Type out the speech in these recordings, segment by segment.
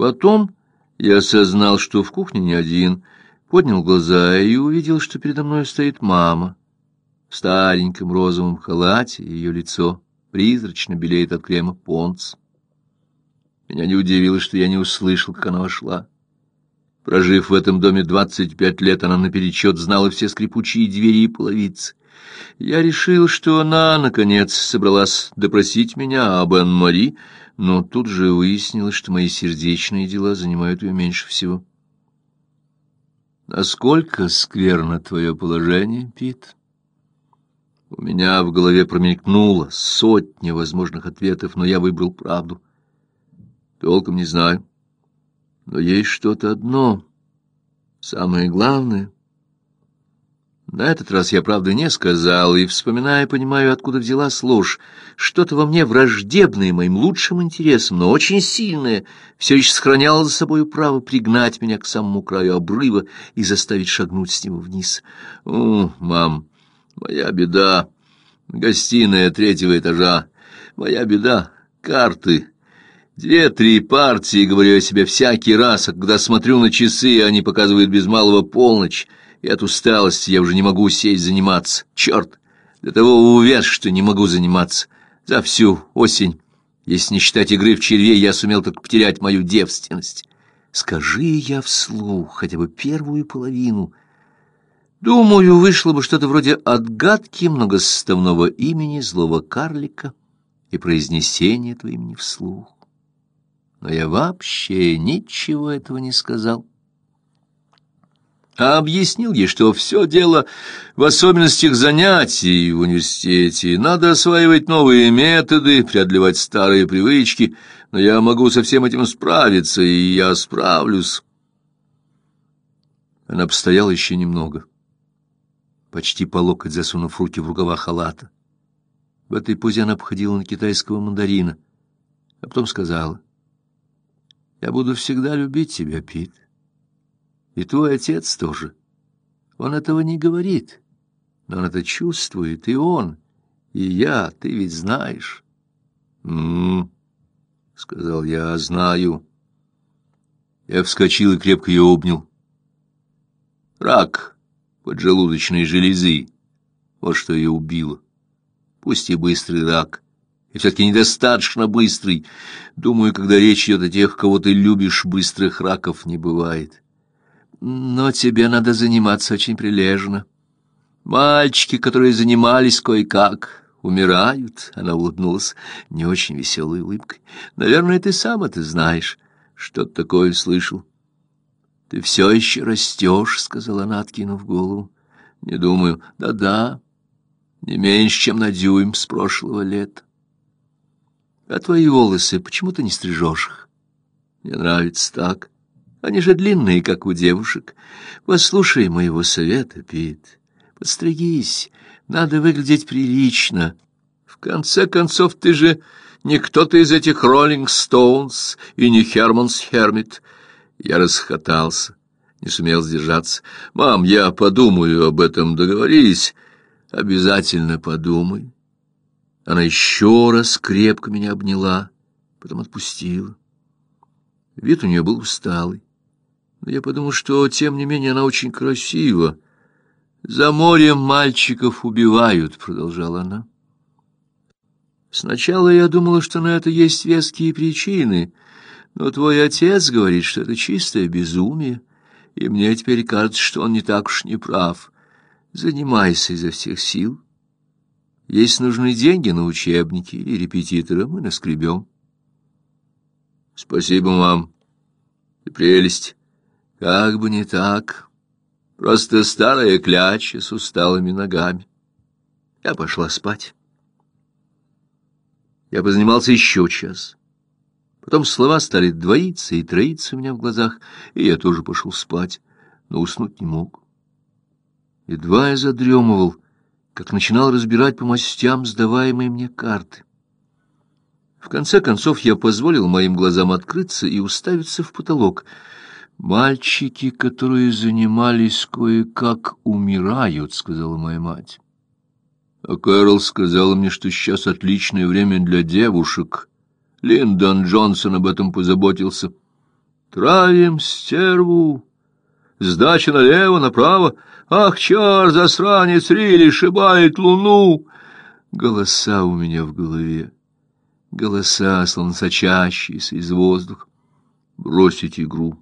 Потом я осознал, что в кухне не один, поднял глаза и увидел, что передо мной стоит мама. В стареньком розовом халате ее лицо призрачно белеет от крема понц. Меня не удивило, что я не услышал, как она вошла. Прожив в этом доме двадцать пять лет, она наперечет знала все скрипучие двери и половицы. Я решил, что она, наконец, собралась допросить меня об Ан-Мари, но тут же выяснилось, что мои сердечные дела занимают ее меньше всего. «Насколько скверно твое положение, Пит?» У меня в голове промелькнуло сотни возможных ответов, но я выбрал правду. Толком не знаю. Но есть что-то одно, самое главное — на этот раз я, правда, не сказал, и, вспоминая, понимаю, откуда взялась ложь. Что-то во мне враждебное моим лучшим интересам, но очень сильное, все еще сохраняло за собой право пригнать меня к самому краю обрыва и заставить шагнуть с него вниз. «О, мам, моя беда! Гостиная третьего этажа! Моя беда! Карты!» Две-три партии, говорю я себе всякий раз, а когда смотрю на часы, они показывают без малого полночь и от усталости я уже не могу сесть заниматься. Черт, до того увяз, что не могу заниматься. За всю осень, если не считать игры в червей, я сумел только потерять мою девственность. Скажи я вслух хотя бы первую половину. Думаю, вышло бы что-то вроде отгадки многосоставного имени злого карлика и произнесения этого имени вслух. Но я вообще ничего этого не сказал а объяснил ей, что все дело в особенностях занятий в университете. Надо осваивать новые методы, преодолевать старые привычки, но я могу со всем этим справиться, и я справлюсь. Она постояла еще немного, почти по локоть засунув руки в рукава халата. В этой позе она обходила на китайского мандарина, а потом сказала, «Я буду всегда любить тебя, Пит». И твой отец тоже. Он этого не говорит, но он это чувствует, и он, и я, ты ведь знаешь. «М-м-м», сказал я, — «знаю». Я вскочил и крепко ее обнял. Рак поджелудочной железы. Вот что ее убило. Пусть и быстрый рак, и все-таки недостаточно быстрый. Думаю, когда речь идет о тех, кого ты любишь, быстрых раков не бывает но тебе надо заниматься очень прилежно. Мальчики, которые занимались кое-как, умирают, — она улыбнулась не очень веселой улыбкой. Наверное, ты сам это знаешь. Что-то такое слышал. Ты все еще растешь, — сказала она, откинув голову. Не думаю. Да-да, не меньше, чем на дюйм с прошлого лета. А твои волосы, почему ты не стрижешь их? Мне нравится так. Они же длинные, как у девушек. Послушай моего совета, Пит. Подстригись, надо выглядеть прилично. В конце концов, ты же не кто-то из этих Роллинг Стоунс и не Херманс Хермит. Я расхотался, не сумел сдержаться. Мам, я подумаю об этом, договорились. Обязательно подумай. Она еще раз крепко меня обняла, потом отпустила. Вид у нее был усталый. Но я подумал, что, тем не менее, она очень красива. «За морем мальчиков убивают», — продолжала она. «Сначала я думала, что на это есть веские причины, но твой отец говорит, что это чистое безумие, и мне теперь кажется, что он не так уж не прав. Занимайся изо всех сил. Если нужны деньги на учебники и репетитора, мы наскребем». «Спасибо вам. И прелесть». Как бы не так. Просто старая кляча с усталыми ногами. Я пошла спать. Я позанимался еще час. Потом слова стали двоиться и троиться у меня в глазах, и я тоже пошел спать, но уснуть не мог. Едва я задремывал, как начинал разбирать по мастям сдаваемые мне карты. В конце концов я позволил моим глазам открыться и уставиться в потолок — «Мальчики, которые занимались кое-как, умирают», — сказала моя мать. А Кэрол сказала мне, что сейчас отличное время для девушек. Линдон Джонсон об этом позаботился. Травим стерву. Сдача налево, направо. Ах, чар, засранец, Рили, шибает луну. Голоса у меня в голове. Голоса, словно сочащиеся из воздуха. Бросить игру.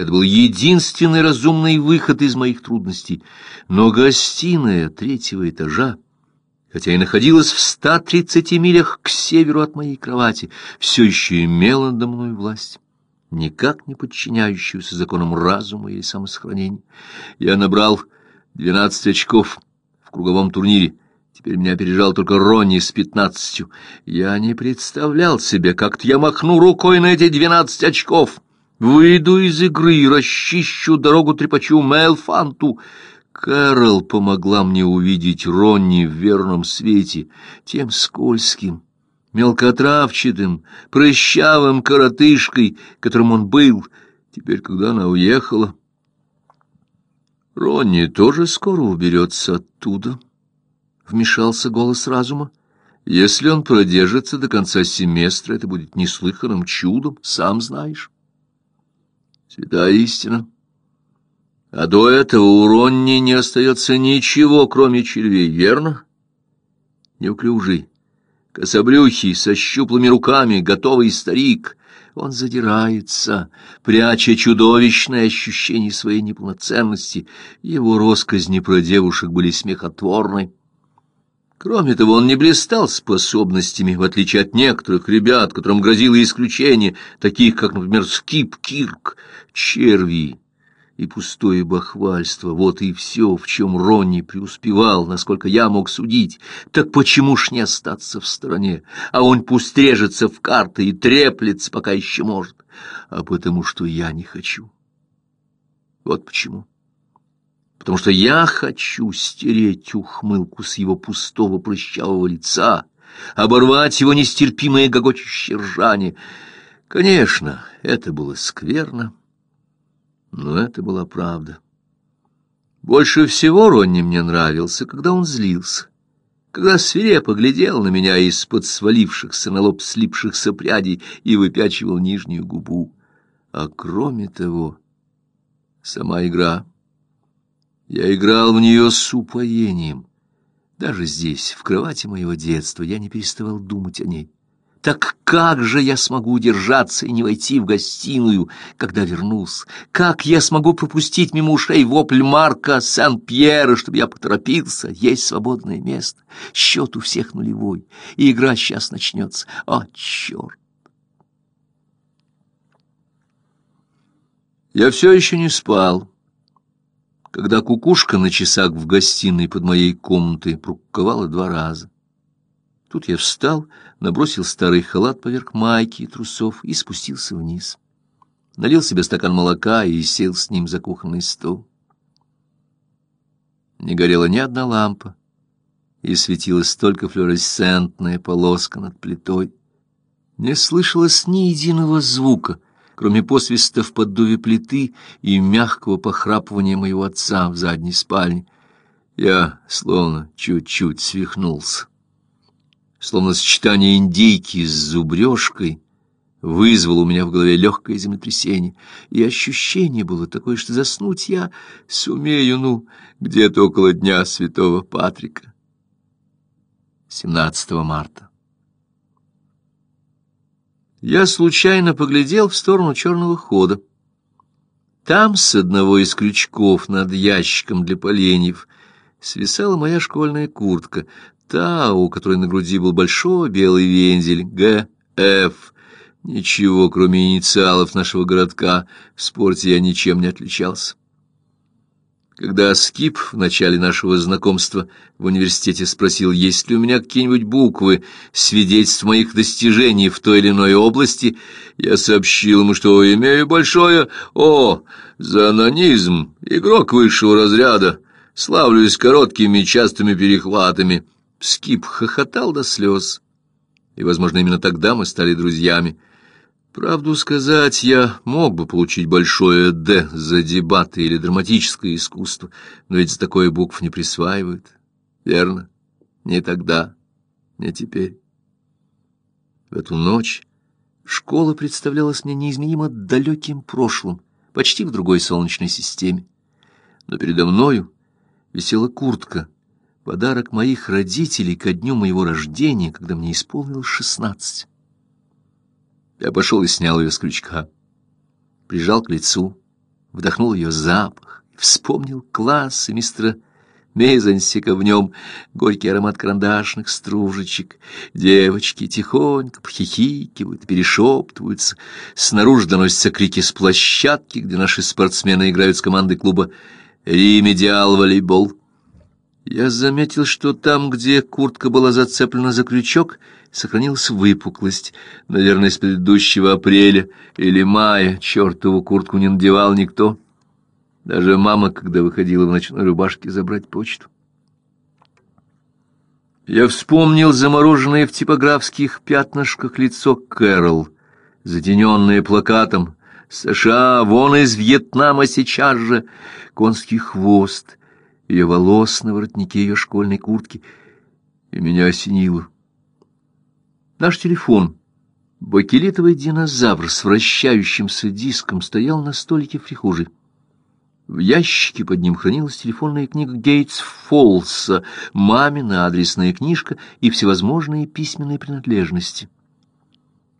Это был единственный разумный выход из моих трудностей. Но гостиная третьего этажа, хотя и находилась в 130 милях к северу от моей кровати, все еще имела надо мной власть никак не подчиняющуюся законам разума или самосохранения. Я набрал двенадцать очков в круговом турнире. Теперь меня опережал только Ронни с пятнадцатью. Я не представлял себе, как я махну рукой на эти двенадцать очков. Выйду из игры и расчищу дорогу трепачу Мелфанту. Кэрол помогла мне увидеть Ронни в верном свете, тем скользким, мелкотравчатым, прыщавым коротышкой, которым он был, теперь, когда она уехала. Ронни тоже скоро уберется оттуда, — вмешался голос разума. Если он продержится до конца семестра, это будет неслыханным чудом, сам знаешь. Святая истина. А до этого у Ронни не остается ничего, кроме червей, верно? Неуклюжий, Кособрюхий, со щуплыми руками, готовый старик. Он задирается, пряча чудовищное ощущение своей неполноценности. Его росказни про девушек были смехотворны. Кроме того, он не блистал способностями, в отличие от некоторых ребят, которым грозило исключение, таких как, например, Скип Кирк, черви и пустое бахвальство. Вот и все, в чем Ронни преуспевал, насколько я мог судить. Так почему ж не остаться в стороне? А он пусть режется в карты и треплется, пока еще может. А потому что я не хочу. Вот почему. Потому что я хочу стереть ухмылку с его пустого прыщавого лица, оборвать его нестерпимое гогочущее ржание. Конечно, это было скверно. Но это была правда. Больше всего Ронни мне нравился, когда он злился, когда свирепо глядел на меня из-под свалившихся на лоб слипшихся прядей и выпячивал нижнюю губу. А кроме того, сама игра. Я играл в нее с упоением. Даже здесь, в кровати моего детства, я не переставал думать о ней. Так как же я смогу удержаться и не войти в гостиную, когда вернусь? Как я смогу пропустить мимо ушей вопль Марка Сан-Пьера, чтобы я поторопился? Есть свободное место. Счет у всех нулевой, и игра сейчас начнется. О, черт! Я все еще не спал, когда кукушка на часах в гостиной под моей комнатой прокуковала два раза. Тут я встал, набросил старый халат поверх майки и трусов и спустился вниз. Налил себе стакан молока и сел с ним за кухонный стол. Не горела ни одна лампа, и светилась только флуоресцентная полоска над плитой. Не слышалось ни единого звука, кроме посвиста в поддуве плиты и мягкого похрапывания моего отца в задней спальне. Я словно чуть-чуть свихнулся словно сочетание индейки с зубрежкой, вызвало у меня в голове легкое землетрясение, и ощущение было такое, что заснуть я сумею, ну, где-то около дня святого Патрика, 17 марта. Я случайно поглядел в сторону черного хода. Там, с одного из крючков над ящиком для поленьев, свисала моя школьная куртка, та, у которой на груди был большой белый вензель, Г.Ф. Ничего, кроме инициалов нашего городка, в спорте я ничем не отличался. Когда Скип в начале нашего знакомства в университете спросил, есть ли у меня какие-нибудь буквы, свидетельств моих достижений в той или иной области, я сообщил ему, что имею большое «О» за анонизм, игрок высшего разряда, славлюсь короткими частыми перехватами — Скип хохотал до слез, и, возможно, именно тогда мы стали друзьями. Правду сказать, я мог бы получить большое «Д» за дебаты или драматическое искусство, но ведь за такое букв не присваивают. Верно? Не тогда, не теперь. В эту ночь, Школа представлялась мне неизменимо далеким прошлым, почти в другой солнечной системе. Но передо мною висела куртка, подарок моих родителей ко дню моего рождения, когда мне исполнилось шестнадцать. Я пошел и снял ее с крючка, прижал к лицу, вдохнул ее запах, вспомнил классы мистера Мезонсика в нем, горький аромат карандашных стружечек. Девочки тихонько похихикивают, перешептываются. Снаружи доносятся крики с площадки, где наши спортсмены играют с командой клуба «Ремедиал волейбол». Я заметил, что там, где куртка была зацеплена за крючок, сохранилась выпуклость, наверное, с предыдущего апреля или мая. Чертову куртку не надевал никто. Даже мама, когда выходила в ночной рубашке забрать почту. Я вспомнил замороженное в типографских пятнышках лицо Кэрол, затененное плакатом «США, вон из Вьетнама сейчас же!» конский хвост, ее волос на воротнике ее школьной куртки, и меня осенило. Наш телефон, бакелитовый динозавр с вращающимся диском, стоял на столике в прихожей. В ящике под ним хранилась телефонная книга Гейтс Фолса, мамина адресная книжка и всевозможные письменные принадлежности.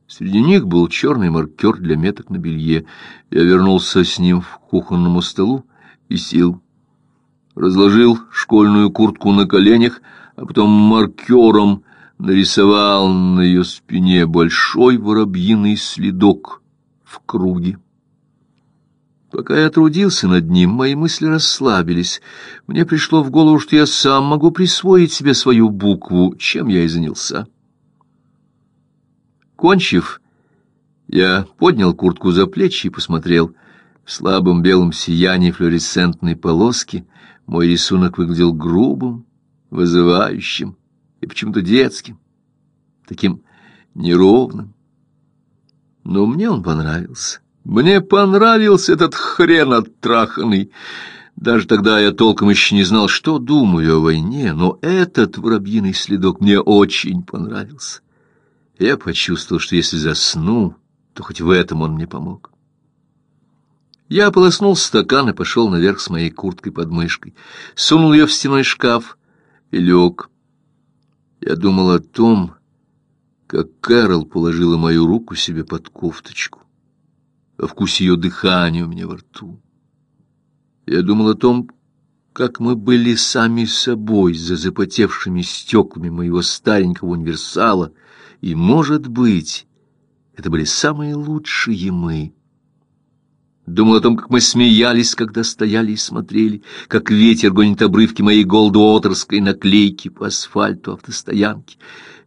Среди них был черный маркер для меток на белье. Я вернулся с ним к кухонному столу и сел. Разложил школьную куртку на коленях, а потом маркером нарисовал на ее спине большой воробьиный следок в круге. Пока я трудился над ним, мои мысли расслабились. Мне пришло в голову, что я сам могу присвоить себе свою букву, чем я и занялся. Кончив, я поднял куртку за плечи и посмотрел. В слабом белом сиянии флуоресцентной полоски мой рисунок выглядел грубым, вызывающим и почему-то детским, таким неровным. Но мне он понравился. Мне понравился этот хрен оттраханный. Даже тогда я толком еще не знал, что думаю о войне, но этот воробьиный следок мне очень понравился. Я почувствовал, что если засну, то хоть в этом он мне помог. Я ополоснул стакан и пошел наверх с моей курткой под мышкой, сунул ее в стеной шкаф и лег. Я думал о том, как Кэрол положила мою руку себе под кофточку о вкусе ее дыхания у меня во рту. Я думал о том, как мы были сами собой за запотевшими стеклами моего старенького универсала, и, может быть, это были самые лучшие мы. Думал о том, как мы смеялись, когда стояли и смотрели, как ветер гонит обрывки моей голдуотерской наклейки по асфальту автостоянки.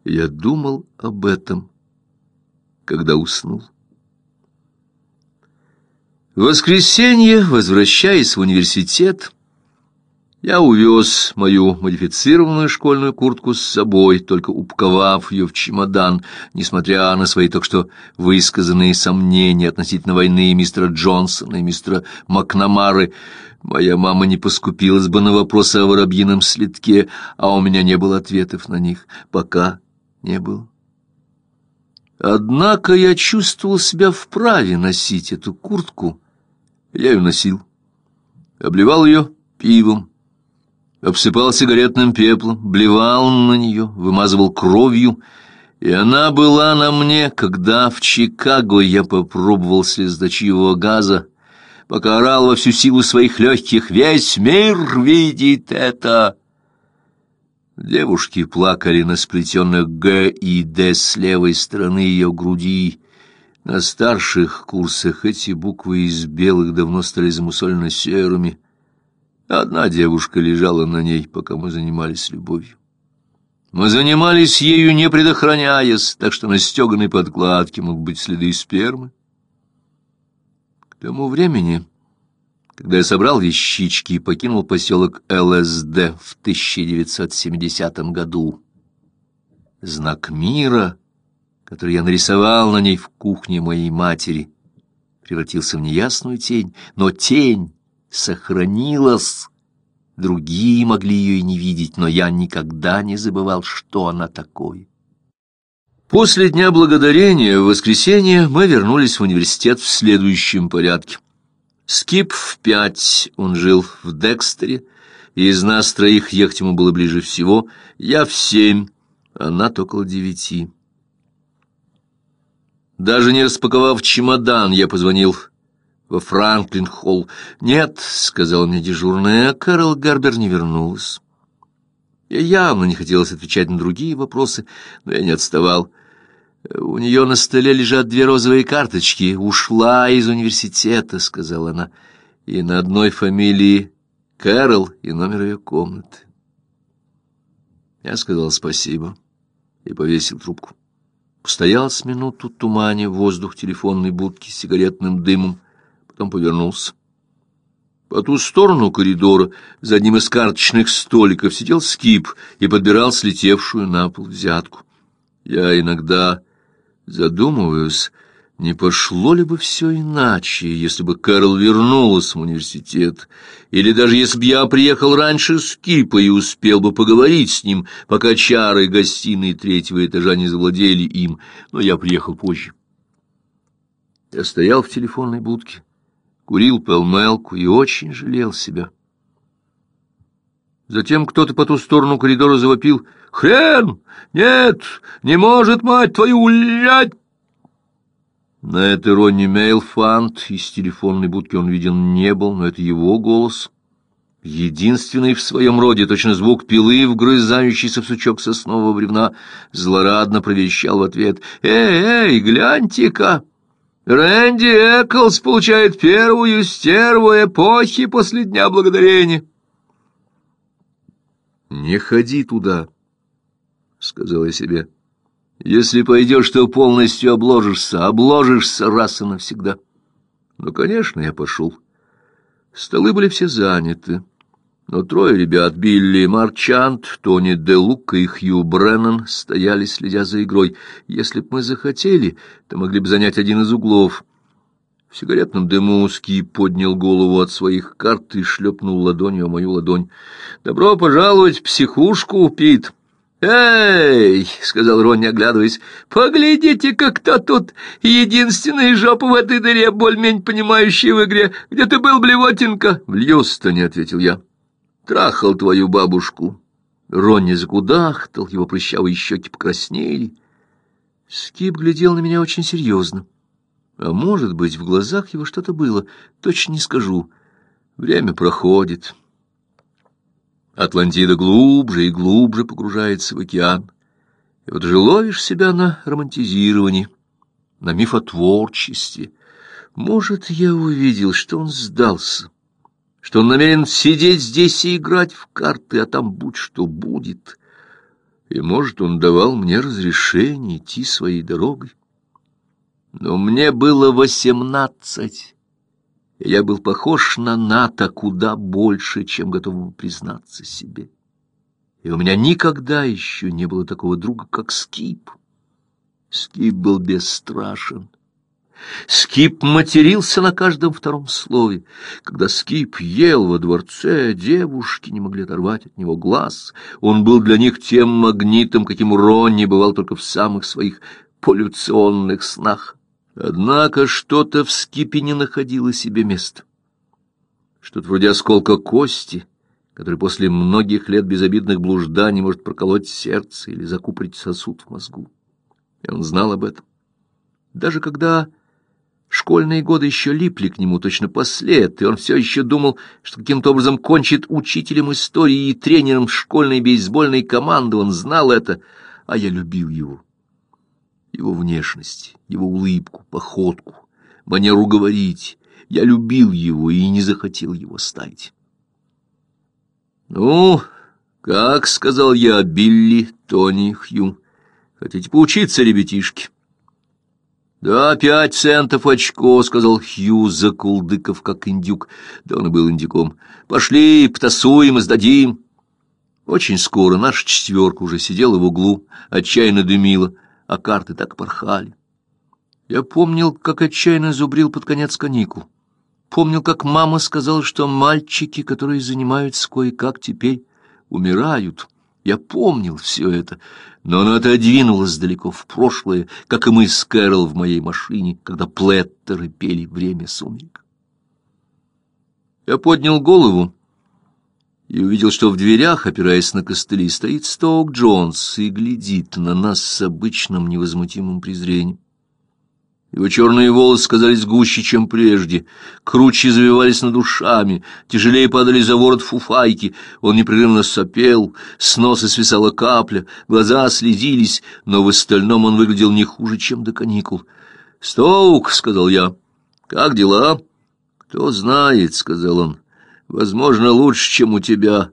Я думал об этом, когда уснул. В воскресенье, возвращаясь в университет, я увез мою модифицированную школьную куртку с собой, только упаковав ее в чемодан, несмотря на свои только что высказанные сомнения относительно войны мистера Джонсона и мистера Макнамары. Моя мама не поскупилась бы на вопросы о воробьином следке, а у меня не было ответов на них, пока не было. Однако я чувствовал себя вправе носить эту куртку, я ее носил. Обливал ее пивом, обсыпал сигаретным пеплом, блевал на нее, вымазывал кровью, и она была на мне, когда в Чикаго я попробовал слездочивого газа, пока орал во всю силу своих легких «Весь мир видит это!» Девушки плакали на сплетенных «Г» и «Д» с левой стороны ее груди, на старших курсах эти буквы из белых давно стали замусолено серыми. Одна девушка лежала на ней, пока мы занимались любовью. Мы занимались ею, не предохраняясь, так что на стеганой подкладке мог быть следы спермы. К тому времени, когда я собрал вещички и покинул поселок ЛСД в 1970 году, знак мира — который я нарисовал на ней в кухне моей матери, превратился в неясную тень, но тень сохранилась. Другие могли ее и не видеть, но я никогда не забывал, что она такое. После Дня Благодарения в воскресенье мы вернулись в университет в следующем порядке. Скип в пять, он жил в Декстере, и из нас троих ехать ему было ближе всего, я в семь, а Нат около девяти. Даже не распаковав чемодан, я позвонил во Франклин-холл. «Нет», — сказал мне дежурная, — «Кэрол Гарбер не вернулась». Я явно не хотелось отвечать на другие вопросы, но я не отставал. «У нее на столе лежат две розовые карточки. Ушла из университета», — сказала она. «И на одной фамилии Кэрол и номер ее комнаты». Я сказал спасибо и повесил трубку. Постоял с минуту в тумане воздух телефонной будки с сигаретным дымом, потом повернулся. По ту сторону коридора, за одним из карточных столиков, сидел скип и подбирал слетевшую на пол взятку. Я иногда задумываюсь, не пошло ли бы все иначе, если бы Кэрол вернулась в университет, или даже если бы я приехал раньше с Кипа и успел бы поговорить с ним, пока чары гостиной третьего этажа не завладели им, но я приехал позже. Я стоял в телефонной будке, курил пелмелку и очень жалел себя. Затем кто-то по ту сторону коридора завопил «Хрен! Нет! Не может, мать твою, улять!» На это Ронни Мейлфанд из телефонной будки он виден не был, но это его голос. Единственный в своем роде, точно звук пилы, вгрызающийся в сучок соснового бревна, злорадно провещал в ответ «Эй, эй, гляньте-ка!» Рэнди Эклс получает первую стерву эпохи после Дня Благодарения. «Не ходи туда», — сказал я себе. Если пойдешь, то полностью обложишься, обложишься раз и навсегда. Ну, конечно, я пошел. Столы были все заняты. Но трое ребят, Билли Марчант, Тони Де Лука и Хью Бреннан, стояли, следя за игрой. Если б мы захотели, то могли бы занять один из углов. В сигаретном дыму Ски поднял голову от своих карт и шлепнул ладонью о мою ладонь. «Добро пожаловать в психушку, Пит!» «Эй!» — сказал Ронни, оглядываясь. «Поглядите, как кто тут! Единственная жопа в этой дыре, боль-мень понимающая в игре. Где ты был, блевотинка?» «В Льюстоне», — ответил я. «Трахал твою бабушку». Ронни загудахтал, его прыщавые щеки покраснели. Скип глядел на меня очень серьезно. А может быть, в глазах его что-то было, точно не скажу. Время проходит. Атлантида глубже и глубже погружается в океан. И вот же ловишь себя на романтизировании, на мифотворчестве. Может, я увидел, что он сдался, что он намерен сидеть здесь и играть в карты, а там будь что будет. И, может, он давал мне разрешение идти своей дорогой. Но мне было восемнадцать. Я был похож на Ната куда больше, чем готов признаться себе. И у меня никогда еще не было такого друга, как Скип. Скип был бесстрашен. Скип матерился на каждом втором слове. Когда Скип ел во дворце, девушки не могли оторвать от него глаз. Он был для них тем магнитом, каким Ронни бывал только в самых своих полюционных снах. Однако что-то в скипе не находило себе места. Что-то вроде осколка кости, который после многих лет безобидных блужданий может проколоть сердце или закупорить сосуд в мозгу. И он знал об этом. Даже когда школьные годы еще липли к нему точно послед, и он все еще думал, что каким-то образом кончит учителем истории и тренером школьной бейсбольной команды, он знал это, а я любил его его внешность, его улыбку, походку, манеру говорить. Я любил его и не захотел его ставить. «Ну, как сказал я Билли, Тони, Хью, хотите поучиться, ребятишки?» «Да, пять центов очко», — сказал Хью, закулдыков, как индюк. Да он и был индюком. «Пошли, потасуем и сдадим». Очень скоро наша четверка уже сидела в углу, отчаянно дымила а карты так порхали. Я помнил, как отчаянно зубрил под конец каникул. Помнил, как мама сказала, что мальчики, которые занимаются кое-как теперь, умирают, Я помнил все это, но оно отодвинулось далеко в прошлое, как и мы с Кэрол в моей машине, когда плеттеры пели «Время сумерек». Я поднял голову и увидел, что в дверях, опираясь на костыли, стоит Стоук Джонс и глядит на нас с обычным невозмутимым презрением. Его черные волосы казались гуще, чем прежде, круче завивались над ушами, тяжелее падали за ворот фуфайки, он непрерывно сопел, с носа свисала капля, глаза слезились, но в остальном он выглядел не хуже, чем до каникул. «Стоук», — сказал я, — «как дела?» «Кто знает», — сказал он, — «возможно, лучше, чем у тебя».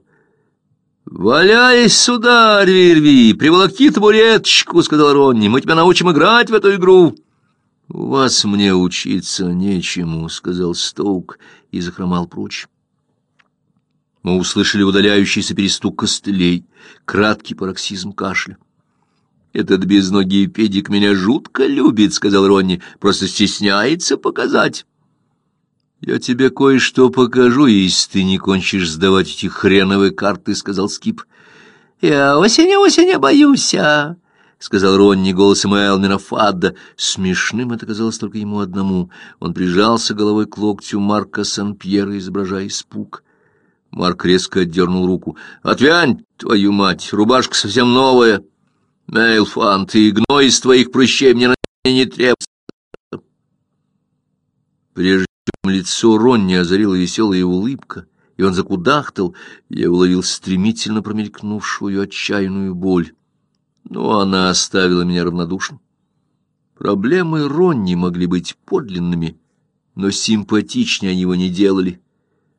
«Валяйся сюда, рви, приволокти табуреточку», — сказал Ронни, — «мы тебя научим играть в эту игру». «У вас мне учиться нечему», — сказал Стоук и захромал прочь. Мы услышали удаляющийся перестук костылей, краткий пароксизм кашля. «Этот безногий педик меня жутко любит», — сказал Ронни, — «просто стесняется показать». «Я тебе кое-что покажу, если ты не кончишь сдавать эти хреновые карты», — сказал Скип. «Я осень-осень боюсь, а...» — сказал Ронни голосом Элмера Фадда. Смешным это казалось только ему одному. Он прижался головой к локтю Марка Сан-Пьера, изображая испуг. Марк резко отдернул руку. «Отвянь, твою мать! Рубашка совсем новая! Мейлфан, ты гной из твоих прыщей мне не требуется!» Прежде чем лицо Ронни озарила веселая улыбка, и он закудахтал, я уловил стремительно промелькнувшую отчаянную боль но она оставила меня равнодушным. Проблемы Ронни могли быть подлинными, но симпатичнее они его не делали.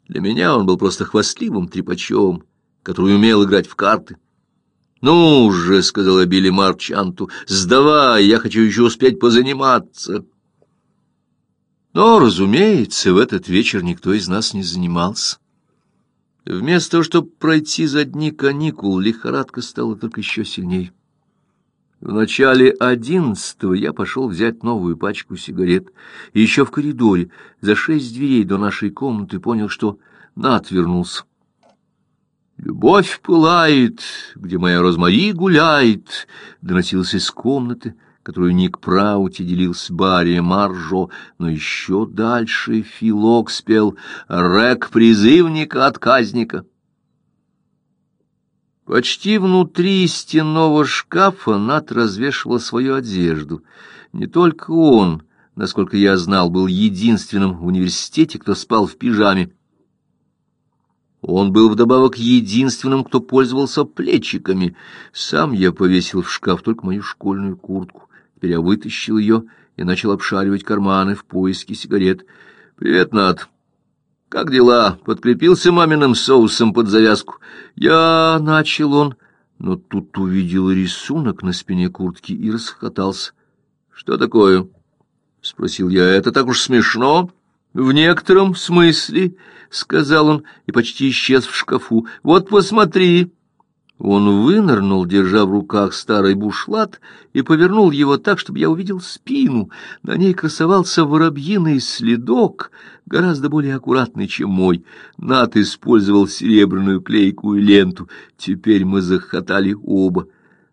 Для меня он был просто хвастливым трепачом, который умел играть в карты. «Ну же», — сказала Билли Марчанту, — «сдавай, я хочу еще успеть позаниматься». Но, разумеется, в этот вечер никто из нас не занимался. Вместо того, чтобы пройти за дни каникул, лихорадка стала только еще сильнее. В начале одиннадцатого я пошел взять новую пачку сигарет, и еще в коридоре, за шесть дверей до нашей комнаты, понял, что Нат вернулся. «Любовь пылает, где моя Розмари гуляет», — доносился из комнаты, которую Ник Праути делил с Барри Маржо, но еще дальше Филок спел «Рек призывника-отказника». Почти внутри стенного шкафа Нат развешивал свою одежду. Не только он, насколько я знал, был единственным в университете, кто спал в пижаме. Он был вдобавок единственным, кто пользовался плечиками. Сам я повесил в шкаф только мою школьную куртку. Теперь я вытащил ее и начал обшаривать карманы в поиске сигарет. «Привет, Нат!» «Как дела?» — подкрепился маминым соусом под завязку. «Я...» — начал он, но тут увидел рисунок на спине куртки и расхотался. «Что такое?» — спросил я. «Это так уж смешно?» «В некотором смысле», — сказал он и почти исчез в шкафу. «Вот посмотри». Он вынырнул, держа в руках старый бушлат, и повернул его так, чтобы я увидел спину. На ней красовался воробьиный следок, гораздо более аккуратный, чем мой. Нат использовал серебряную клейкую ленту. Теперь мы захотали оба.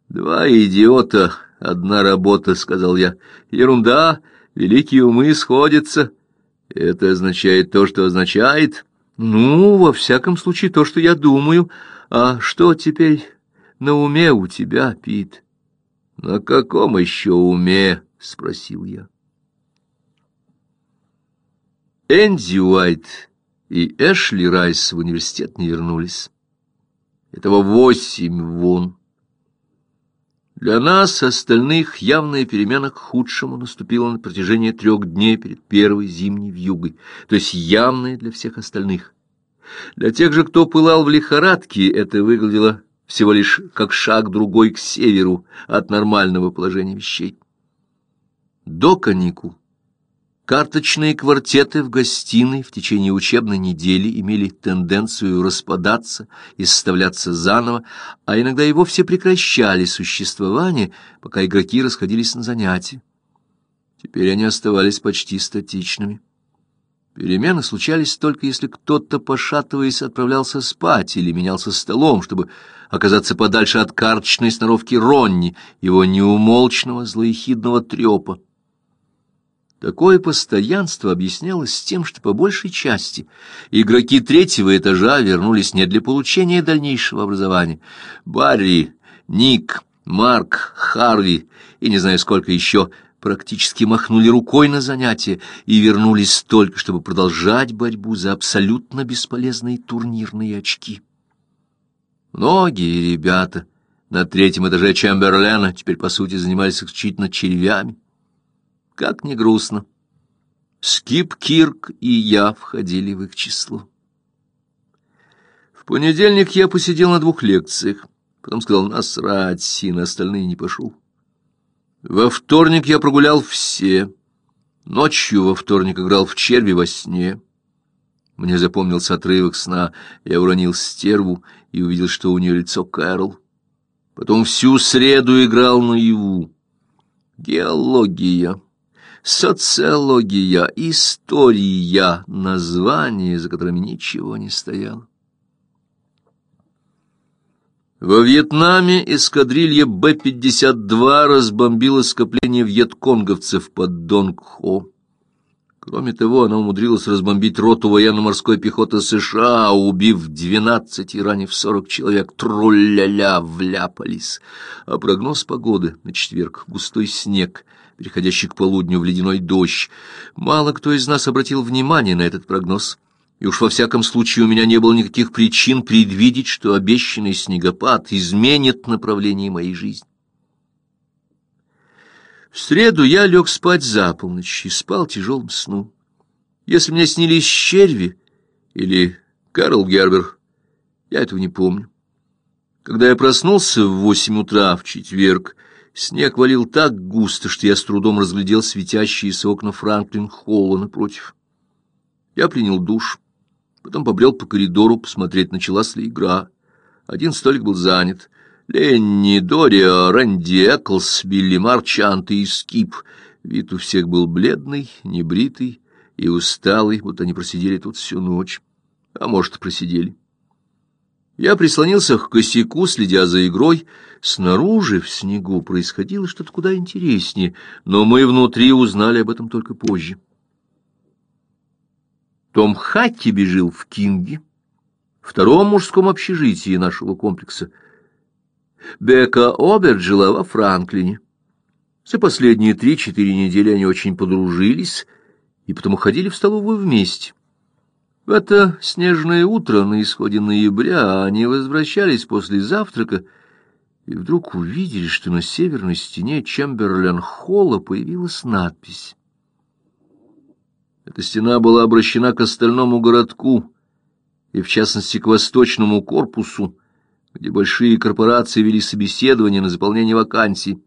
«Два идиота, одна работа», — сказал я. «Ерунда, великие умы сходятся». «Это означает то, что означает?» «Ну, во всяком случае, то, что я думаю». «А что теперь на уме у тебя, Пит?» «На каком еще уме?» — спросил я. Энди Уайт и Эшли Райс в университет не вернулись. Этого восемь вон. Для нас, остальных, явная перемена к худшему наступила на протяжении трех дней перед первой зимней вьюгой, то есть явная для всех остальных. Для тех же, кто пылал в лихорадке, это выглядело всего лишь как шаг другой к северу от нормального положения вещей. До каникул карточные квартеты в гостиной в течение учебной недели имели тенденцию распадаться и составляться заново, а иногда и вовсе прекращали существование, пока игроки расходились на занятия. Теперь они оставались почти статичными. Перемены случались только если кто-то, пошатываясь, отправлялся спать или менялся столом, чтобы оказаться подальше от карточной сноровки Ронни, его неумолчного злоехидного трепа. Такое постоянство объяснялось тем, что по большей части игроки третьего этажа вернулись не для получения дальнейшего образования. Барри, Ник, Марк, Харви и не знаю сколько еще практически махнули рукой на занятия и вернулись только, чтобы продолжать борьбу за абсолютно бесполезные турнирные очки. Многие ребята на третьем этаже Чемберлена теперь, по сути, занимались исключительно червями. Как ни грустно, Скип Кирк и я входили в их число. В понедельник я посидел на двух лекциях, потом сказал насрать, и на остальные не пошел. Во вторник я прогулял все. Ночью во вторник играл в черви во сне. Мне запомнился отрывок сна. Я уронил стерву и увидел, что у нее лицо Кэрол. Потом всю среду играл наяву. Геология социология, история, названия, за которыми ничего не стояло. Во Вьетнаме эскадрилья Б-52 разбомбила скопление вьетконговцев под Донгхо. Кроме того, она умудрилась разбомбить роту военно-морской пехоты США, убив 12 и ранив 40 человек. Трулля-ля вляпались. А прогноз погоды на четверг — густой снег — переходящий к полудню в ледяной дождь. Мало кто из нас обратил внимание на этот прогноз, и уж во всяком случае у меня не было никаких причин предвидеть, что обещанный снегопад изменит направление моей жизни. В среду я лег спать за полночь и спал тяжелым сном. Если мне снились черви или Карл Гербер, я этого не помню. Когда я проснулся в восемь утра в четверг, Снег валил так густо, что я с трудом разглядел светящиеся окна Франклин-холла напротив. Я принял душ, потом побрел по коридору посмотреть, началась ли игра. Один столик был занят. Ленни, Дориа, Рэнди Эклс, Билли Марчант и Скип. Вид у всех был бледный, небритый и усталый, будто они просидели тут всю ночь. А может, просидели. Я прислонился к косяку, следя за игрой. Снаружи, в снегу, происходило что-то куда интереснее, но мы внутри узнали об этом только позже. Том Хатти бежил в Кинге, втором мужском общежитии нашего комплекса. Бека Оберт жила во Франклине. За последние три-четыре недели они очень подружились и потому ходили в столовую вместе. В это снежное утро на исходе ноября они возвращались после завтрака и вдруг увидели, что на северной стене Чемберлен-холла появилась надпись. Эта стена была обращена к остальному городку, и в частности к восточному корпусу, где большие корпорации вели собеседование на заполнение вакансий.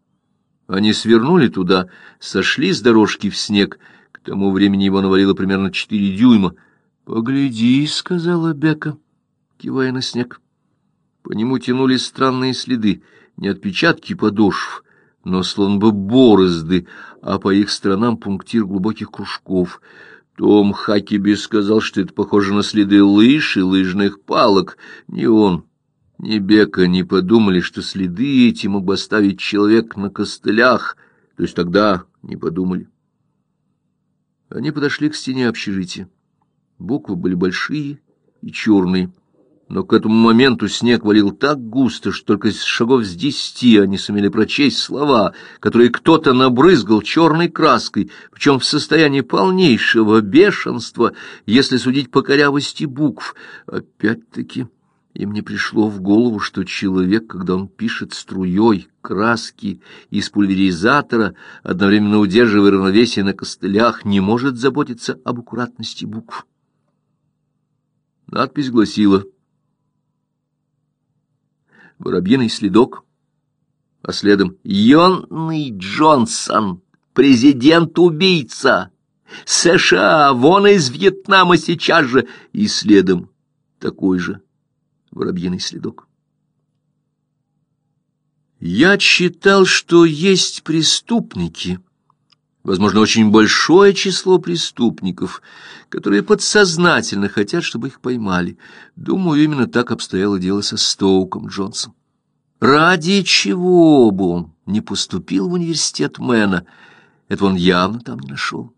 Они свернули туда, сошли с дорожки в снег, к тому времени его навалило примерно четыре дюйма — «Погляди», — сказала Бека, кивая на снег. По нему тянулись странные следы, не отпечатки подошв, но словно бы борозды, а по их сторонам пунктир глубоких кружков. Том Хакиби сказал, что это похоже на следы лыж и лыжных палок. Ни он, ни Бека не подумали, что следы эти мог бы оставить человек на костылях, то есть тогда не подумали. Они подошли к стене общежития. Буквы были большие и черные, но к этому моменту снег валил так густо, что только с шагов с десяти они сумели прочесть слова, которые кто-то набрызгал черной краской, причем в состоянии полнейшего бешенства, если судить по корявости букв. Опять-таки... Им не пришло в голову, что человек, когда он пишет струей краски из пульверизатора, одновременно удерживая равновесие на костылях, не может заботиться об аккуратности букв. Надпись гласила «Воробьиный следок», а следом «Йонный Джонсон, президент-убийца, США, вон из Вьетнама сейчас же», и следом такой же воробьиный следок. Я читал, что есть преступники, возможно, очень большое число преступников, которые подсознательно хотят, чтобы их поймали. Думаю, именно так обстояло дело со Стоуком Джонсом. Ради чего бы он не поступил в университет Мэна, этого он явно там не нашел.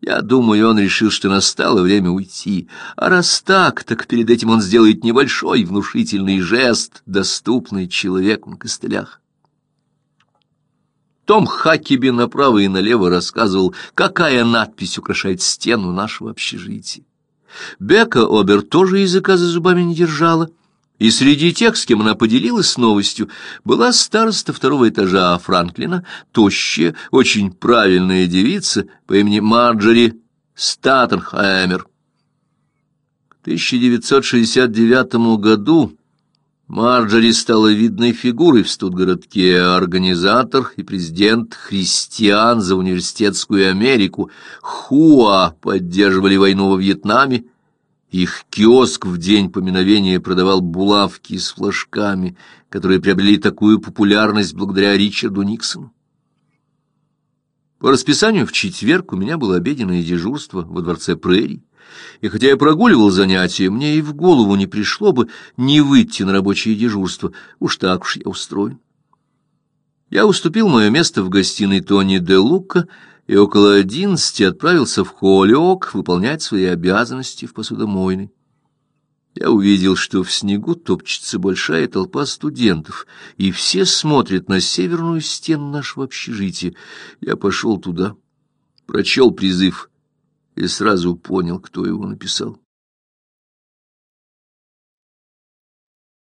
Я думаю, он решил, что настало время уйти. А раз так, так перед этим он сделает небольшой внушительный жест, доступный человеку на костылях. Том Хакиби направо и налево рассказывал, какая надпись украшает стену нашего общежития. Бека Обер тоже языка за зубами не держала, и среди тех, с кем она поделилась новостью, была староста второго этажа Франклина, тощая, очень правильная девица по имени Марджори Статтерхаймер. К 1969 году Марджори стала видной фигурой в студгородке, организатор и президент христиан за университетскую Америку. Хуа поддерживали войну во Вьетнаме, их киоск в день поминовения продавал булавки с флажками, которые приобрели такую популярность благодаря Ричарду Никсону. По расписанию в четверг у меня было обеденное дежурство во дворце прерий, и хотя я прогуливал занятия, мне и в голову не пришло бы не выйти на рабочее дежурство, уж так уж я устроен. Я уступил мое место в гостиной Тони де Лука, и около одиннадцати отправился в Холиок выполнять свои обязанности в посудомойной. Я увидел, что в снегу топчется большая толпа студентов, и все смотрят на северную стену нашего общежития. Я пошел туда, прочел призыв и сразу понял, кто его написал.